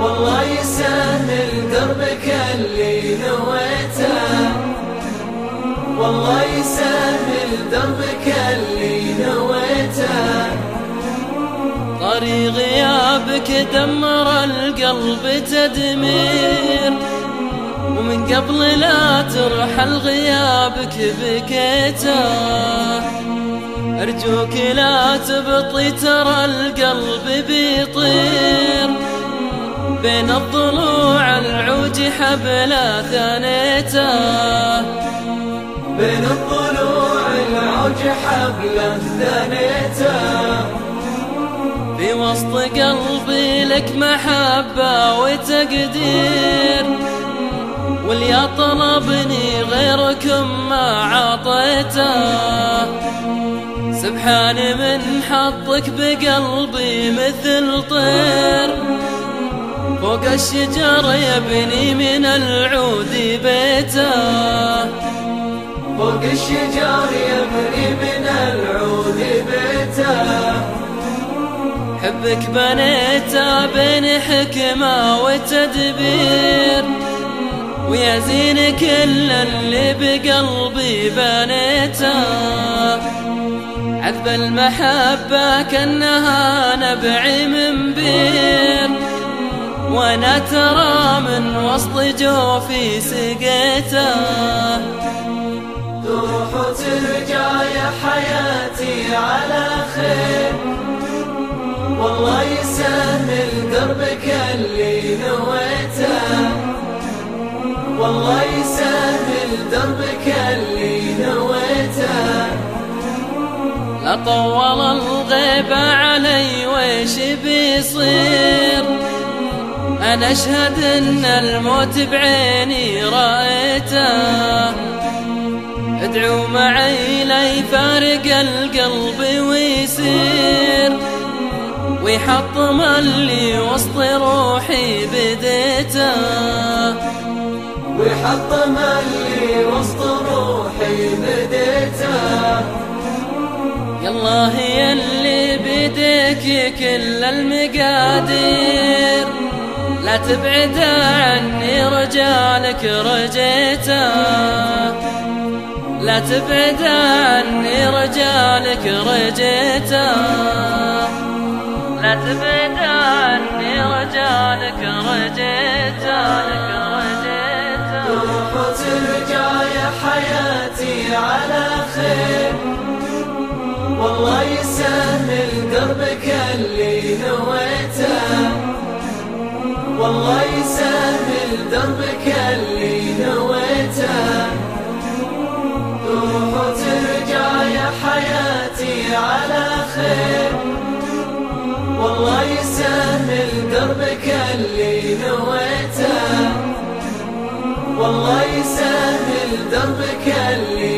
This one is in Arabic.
والله يسهل دربك اللي والله يسهل دربك اللي نويته. طريق غيابك دمر القلب تدمير. ومن قبل لا ترحل غيابك بكيته. أرجوك لا تبطي ترى القلب بيطير بين الضلوع العوج حبلا ثانيته. بين الضلوع العوج حبلا ثانيته. في وسط قلبي لك محبة وتقدير. واليا طلبني غيركم ما عطيته. سبحان من حطك بقلبي مثل طير. فوق الشجر يبني من العود بيته. فوق الشجر يبني من العود بيته. حبك بنيته بين حكمة وتدبير. ويا زين كل اللي بقلبي بنيته. عذب المحبة كأنها نبع من بير وأنا ترى من وسط جوفي سقيته. تروح وترجع يا حياتي على خير. والله يسهل دربك اللي نويته. والله يسهل دربك اللي نويته. لا طول الغيبة علي ويش بيصير؟ أنا أشهد إن الموت بعيني رأيته. ادعو معي لا يفارق القلب ويسير. ويحطم اللي وسط روحي بديته. ويحطم اللي وسط روحي بديته يالله يلي بيديك كل المقادير. لا تبعد عني رجالك رجيته لا تبعد عني رجالك رجيته لا تبعد عني رجالك رجيته حياتي على خير. والله يسهل دربك اللي نويته والله يسهل دربك اللي نويته تروح وترجع يا حياتي على خير. والله يسهل دربك اللي نويته والله دربك اللي